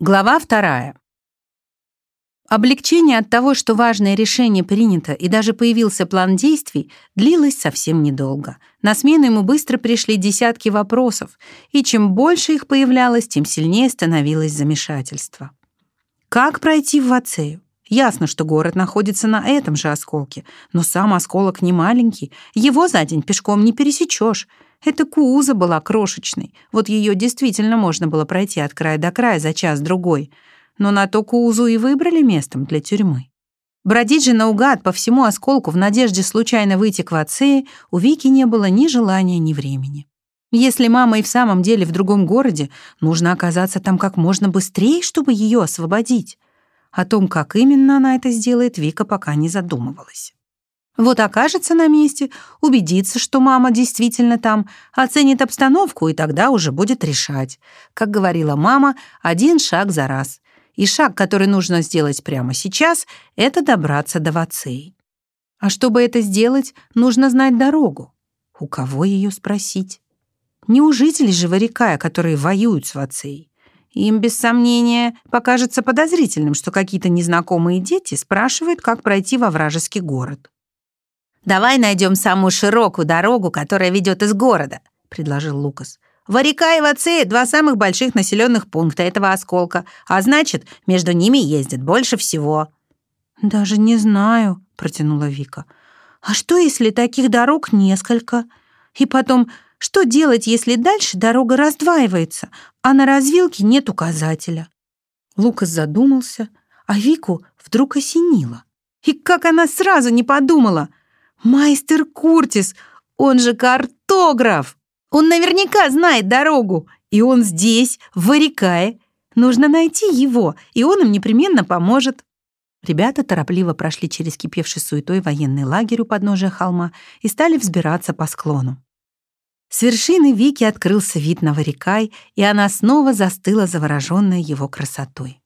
Глава вторая. Облегчение от того, что важное решение принято и даже появился план действий, длилось совсем недолго. На смену ему быстро пришли десятки вопросов, и чем больше их появлялось, тем сильнее становилось замешательство. Как пройти в Вацею? Ясно, что город находится на этом же осколке, но сам осколок не маленький, его за день пешком не пересечешь. Эта куза была крошечной, вот ее действительно можно было пройти от края до края за час-другой, но на то кузу и выбрали местом для тюрьмы. Бродить же наугад по всему осколку в надежде случайно выйти к Вацее у Вики не было ни желания, ни времени. Если мама и в самом деле в другом городе, нужно оказаться там как можно быстрее, чтобы ее освободить. О том, как именно она это сделает, Вика пока не задумывалась. Вот окажется на месте, убедится, что мама действительно там, оценит обстановку и тогда уже будет решать. Как говорила мама, один шаг за раз. И шаг, который нужно сделать прямо сейчас, это добраться до Вацеи. А чтобы это сделать, нужно знать дорогу. У кого ее спросить? Не у жителей же Варикая, которые воюют с Вацеей. Им, без сомнения, покажется подозрительным, что какие-то незнакомые дети спрашивают, как пройти во вражеский город. «Давай найдем самую широкую дорогу, которая ведет из города», — предложил Лукас. «Варика и Вацея — два самых больших населенных пункта этого осколка, а значит, между ними ездит больше всего». «Даже не знаю», — протянула Вика. «А что, если таких дорог несколько? И потом, что делать, если дальше дорога раздваивается, а на развилке нет указателя?» Лукас задумался, а Вику вдруг осенило. И как она сразу не подумала! Майстер Куртис, он же картограф. Он наверняка знает дорогу. И он здесь, в Варикае. Нужно найти его, и он им непременно поможет. Ребята торопливо прошли через кипевший суетой военный лагерь у подножия холма и стали взбираться по склону. С вершины Вики открылся вид на Варикай, и она снова застыла завороженная его красотой.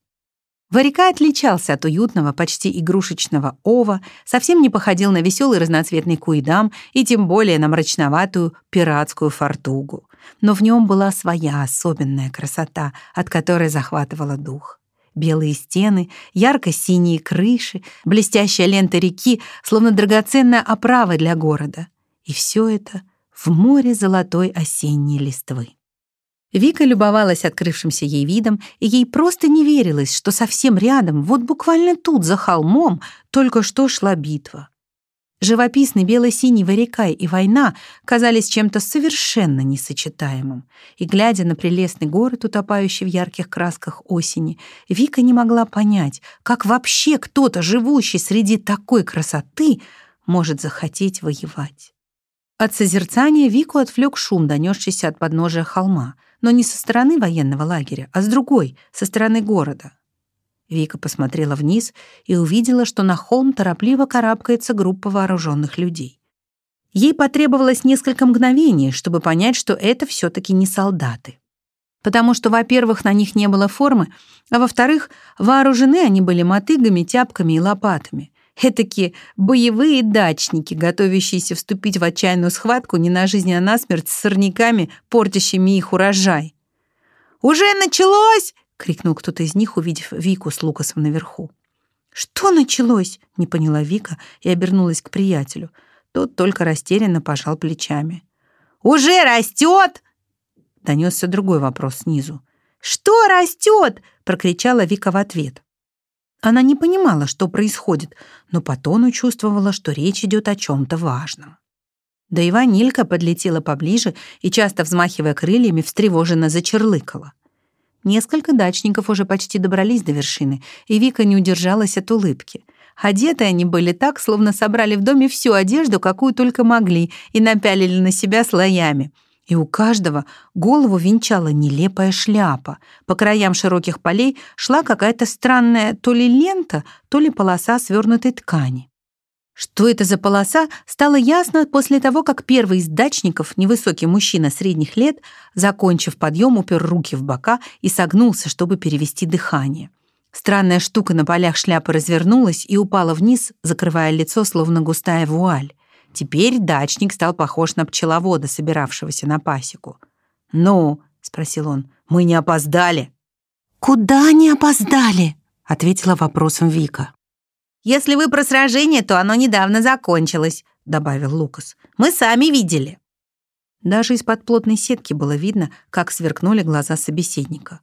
Варика отличался от уютного, почти игрушечного ова, совсем не походил на веселый разноцветный куидам и тем более на мрачноватую пиратскую фортугу. Но в нем была своя особенная красота, от которой захватывала дух. Белые стены, ярко-синие крыши, блестящая лента реки, словно драгоценная оправа для города. И все это в море золотой осенней листвы. Вика любовалась открывшимся ей видом, и ей просто не верилось, что совсем рядом, вот буквально тут, за холмом, только что шла битва. Живописный бело-синий варикай и война казались чем-то совершенно несочетаемым. И, глядя на прелестный город, утопающий в ярких красках осени, Вика не могла понять, как вообще кто-то, живущий среди такой красоты, может захотеть воевать. От созерцания Вику отвлек шум, донесшийся от подножия холма — но не со стороны военного лагеря, а с другой, со стороны города. Вика посмотрела вниз и увидела, что на холм торопливо карабкается группа вооруженных людей. Ей потребовалось несколько мгновений, чтобы понять, что это все-таки не солдаты. Потому что, во-первых, на них не было формы, а во-вторых, вооружены они были мотыгами, тяпками и лопатами. Этакие боевые дачники, готовящиеся вступить в отчаянную схватку не на жизнь, а на смерть с сорняками, портящими их урожай. «Уже началось!» — крикнул кто-то из них, увидев Вику с Лукасом наверху. «Что началось?» — не поняла Вика и обернулась к приятелю. Тот только растерянно пожал плечами. «Уже растет!» — донесся другой вопрос снизу. «Что растет?» — прокричала Вика в ответ. Она не понимала, что происходит, но по тону чувствовала, что речь идет о чем-то важном. Да и ванилька подлетела поближе и, часто взмахивая крыльями, встревоженно зачерлыкала. Несколько дачников уже почти добрались до вершины, и Вика не удержалась от улыбки. Одеты они были так, словно собрали в доме всю одежду, какую только могли, и напялили на себя слоями — и у каждого голову венчала нелепая шляпа. По краям широких полей шла какая-то странная то ли лента, то ли полоса свернутой ткани. Что это за полоса, стало ясно после того, как первый из дачников, невысокий мужчина средних лет, закончив подъем, упер руки в бока и согнулся, чтобы перевести дыхание. Странная штука на полях шляпы развернулась и упала вниз, закрывая лицо, словно густая вуаль. Теперь дачник стал похож на пчеловода, собиравшегося на пасеку. «Ну?» — спросил он. «Мы не опоздали?» «Куда они опоздали?» — ответила вопросом Вика. «Если вы про сражение, то оно недавно закончилось», — добавил Лукас. «Мы сами видели». Даже из-под плотной сетки было видно, как сверкнули глаза собеседника.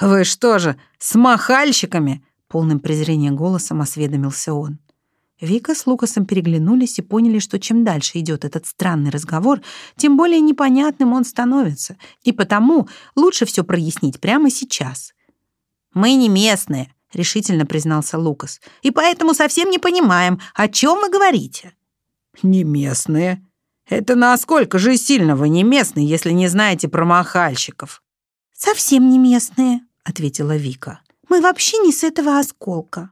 «Вы что же, с махальщиками?» — полным презрением голосом осведомился он. Вика с Лукасом переглянулись и поняли, что чем дальше идет этот странный разговор, тем более непонятным он становится, и потому лучше все прояснить прямо сейчас. «Мы не местные», — решительно признался Лукас, «и поэтому совсем не понимаем, о чем вы говорите». «Не местные? Это насколько же сильно вы не местные, если не знаете про махальщиков?» «Совсем не местные», — ответила Вика. «Мы вообще не с этого осколка».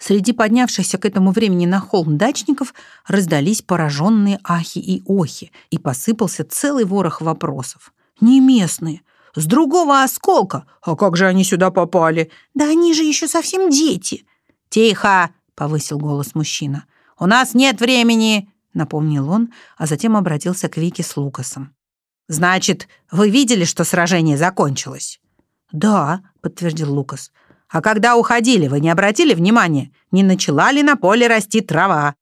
Среди поднявшихся к этому времени на холм дачников раздались пораженные ахи и охи, и посыпался целый ворох вопросов. «Не местные! С другого осколка! А как же они сюда попали? Да они же еще совсем дети!» «Тихо!» — повысил голос мужчина. «У нас нет времени!» — напомнил он, а затем обратился к Вике с Лукасом. «Значит, вы видели, что сражение закончилось?» «Да», — подтвердил Лукас. А когда уходили, вы не обратили внимания, не начала ли на поле расти трава?»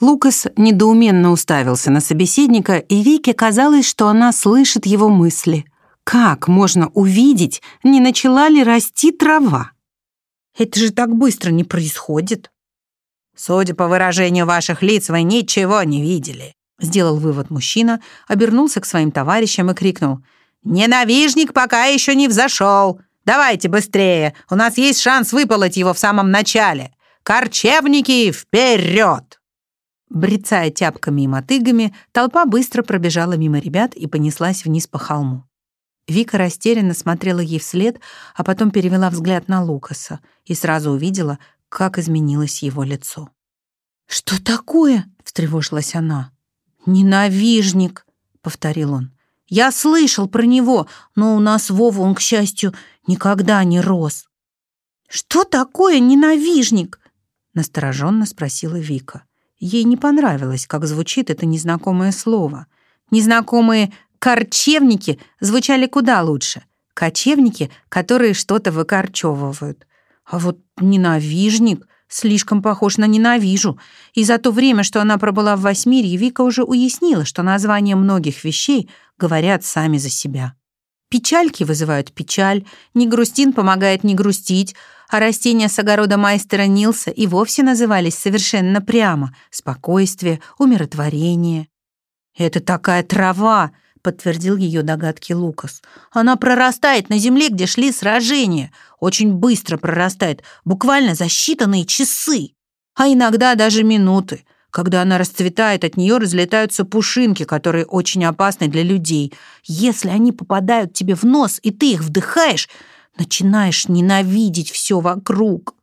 Лукас недоуменно уставился на собеседника, и Вике казалось, что она слышит его мысли. «Как можно увидеть, не начала ли расти трава?» «Это же так быстро не происходит!» «Судя по выражению ваших лиц, вы ничего не видели», сделал вывод мужчина, обернулся к своим товарищам и крикнул. «Ненавижник пока еще не взошел! Давайте быстрее, у нас есть шанс выполоть его в самом начале. Корчевники, вперед!» Брецая тяпками и мотыгами, толпа быстро пробежала мимо ребят и понеслась вниз по холму. Вика растерянно смотрела ей вслед, а потом перевела взгляд на Лукаса и сразу увидела, как изменилось его лицо. «Что такое?» — встревожилась она. «Ненавижник», — повторил он. «Я слышал про него, но у нас Вова, он, к счастью, никогда не рос. «Что такое ненавижник?» — настороженно спросила Вика. Ей не понравилось, как звучит это незнакомое слово. Незнакомые «корчевники» звучали куда лучше. Кочевники, которые что-то выкорчевывают. А вот «ненавижник» слишком похож на «ненавижу». И за то время, что она пробыла в Восьмирье, Вика уже уяснила, что названия многих вещей говорят сами за себя. Печальки вызывают печаль, негрустин помогает не грустить, а растения с огорода майстера Нилса и вовсе назывались совершенно прямо — спокойствие, умиротворение. «Это такая трава», — подтвердил ее догадки Лукас. «Она прорастает на земле, где шли сражения. Очень быстро прорастает, буквально за считанные часы, а иногда даже минуты. Когда она расцветает, от нее разлетаются пушинки, которые очень опасны для людей. Если они попадают тебе в нос, и ты их вдыхаешь, начинаешь ненавидеть все вокруг.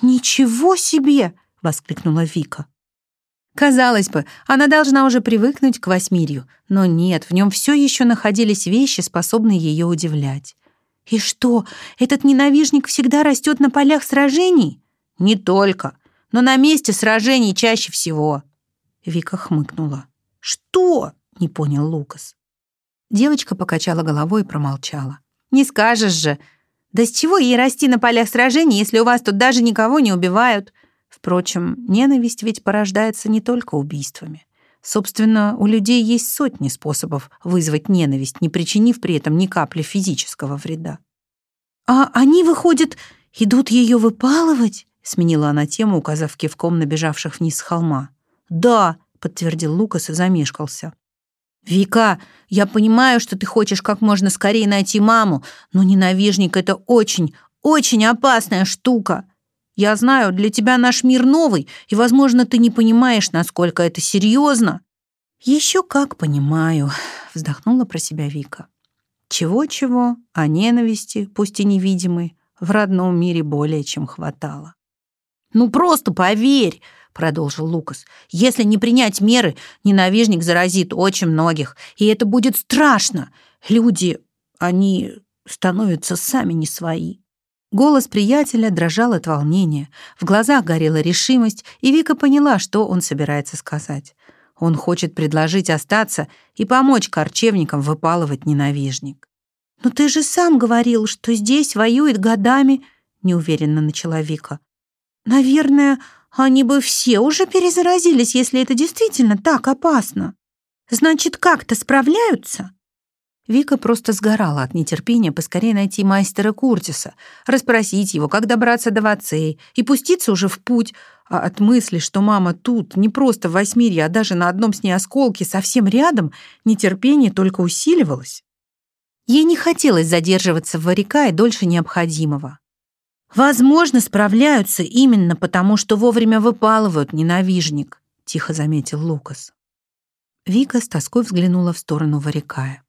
«Ничего себе!» — воскликнула Вика. Казалось бы, она должна уже привыкнуть к восьмирью, но нет, в нем все еще находились вещи, способные ее удивлять. «И что, этот ненавижник всегда растет на полях сражений?» «Не только но на месте сражений чаще всего». Вика хмыкнула. «Что?» — не понял Лукас. Девочка покачала головой и промолчала. «Не скажешь же. Да с чего ей расти на полях сражений, если у вас тут даже никого не убивают?» Впрочем, ненависть ведь порождается не только убийствами. Собственно, у людей есть сотни способов вызвать ненависть, не причинив при этом ни капли физического вреда. «А они, выходят, идут ее выпалывать?» Сменила она тему, указав кивком на бежавших вниз с холма. «Да», — подтвердил Лукас и замешкался. «Вика, я понимаю, что ты хочешь как можно скорее найти маму, но ненавижник — это очень, очень опасная штука. Я знаю, для тебя наш мир новый, и, возможно, ты не понимаешь, насколько это серьезно». «Еще как понимаю», — вздохнула про себя Вика. Чего-чего, а ненависти, пусть и невидимой, в родном мире более чем хватало. «Ну просто поверь», — продолжил Лукас. «Если не принять меры, ненавижник заразит очень многих, и это будет страшно. Люди, они становятся сами не свои». Голос приятеля дрожал от волнения, в глазах горела решимость, и Вика поняла, что он собирается сказать. Он хочет предложить остаться и помочь корчевникам выпалывать ненавижник. «Но ты же сам говорил, что здесь воюет годами», — неуверенно начала Вика. «Наверное, они бы все уже перезаразились, если это действительно так опасно. Значит, как-то справляются?» Вика просто сгорала от нетерпения поскорее найти мастера Куртиса, расспросить его, как добраться до Вацеи и пуститься уже в путь, а от мысли, что мама тут, не просто в Восьмирье, а даже на одном с ней осколке, совсем рядом, нетерпение только усиливалось. Ей не хотелось задерживаться в Варикае дольше необходимого. «Возможно, справляются именно потому, что вовремя выпалывают ненавижник», — тихо заметил Лукас. Вика с тоской взглянула в сторону Варикая.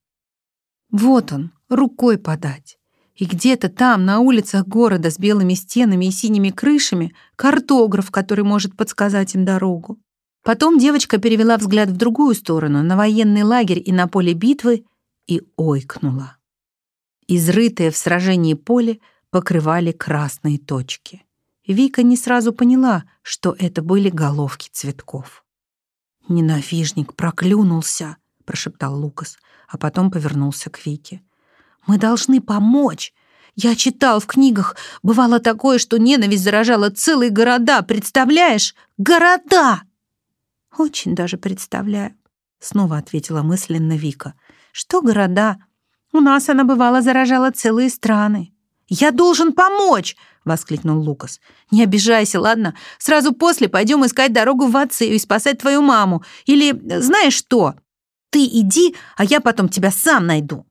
Вот он, рукой подать. И где-то там, на улицах города с белыми стенами и синими крышами, картограф, который может подсказать им дорогу. Потом девочка перевела взгляд в другую сторону, на военный лагерь и на поле битвы, и ойкнула. Изрытое в сражении поле покрывали красные точки. Вика не сразу поняла, что это были головки цветков. «Ненавижник проклюнулся», — прошептал Лукас, а потом повернулся к Вике. «Мы должны помочь. Я читал в книгах, бывало такое, что ненависть заражала целые города, представляешь? Города!» «Очень даже представляю», — снова ответила мысленно Вика. Что города? У нас она, бывало, заражала целые страны. «Я должен помочь!» — воскликнул Лукас. «Не обижайся, ладно? Сразу после пойдем искать дорогу в Ацию и спасать твою маму. Или знаешь что? Ты иди, а я потом тебя сам найду».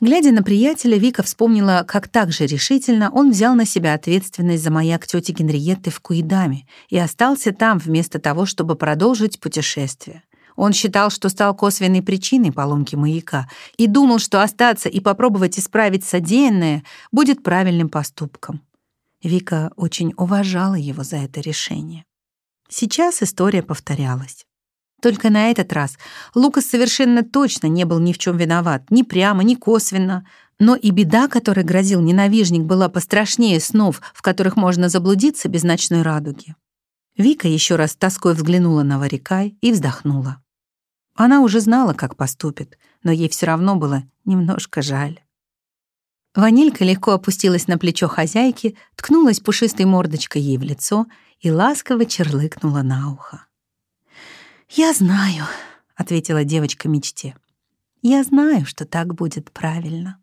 Глядя на приятеля, Вика вспомнила, как так же решительно он взял на себя ответственность за маяк тети Генриетты в Куидаме и остался там вместо того, чтобы продолжить путешествие. Он считал, что стал косвенной причиной поломки маяка и думал, что остаться и попробовать исправить содеянное будет правильным поступком. Вика очень уважала его за это решение. Сейчас история повторялась. Только на этот раз Лукас совершенно точно не был ни в чем виноват, ни прямо, ни косвенно. Но и беда, которой грозил ненавижник, была пострашнее снов, в которых можно заблудиться без ночной радуги. Вика еще раз тоской взглянула на Варикай и вздохнула. Она уже знала, как поступит, но ей все равно было немножко жаль. Ванилька легко опустилась на плечо хозяйки, ткнулась пушистой мордочкой ей в лицо и ласково черлыкнула на ухо. «Я знаю», — ответила девочка мечте. «Я знаю, что так будет правильно».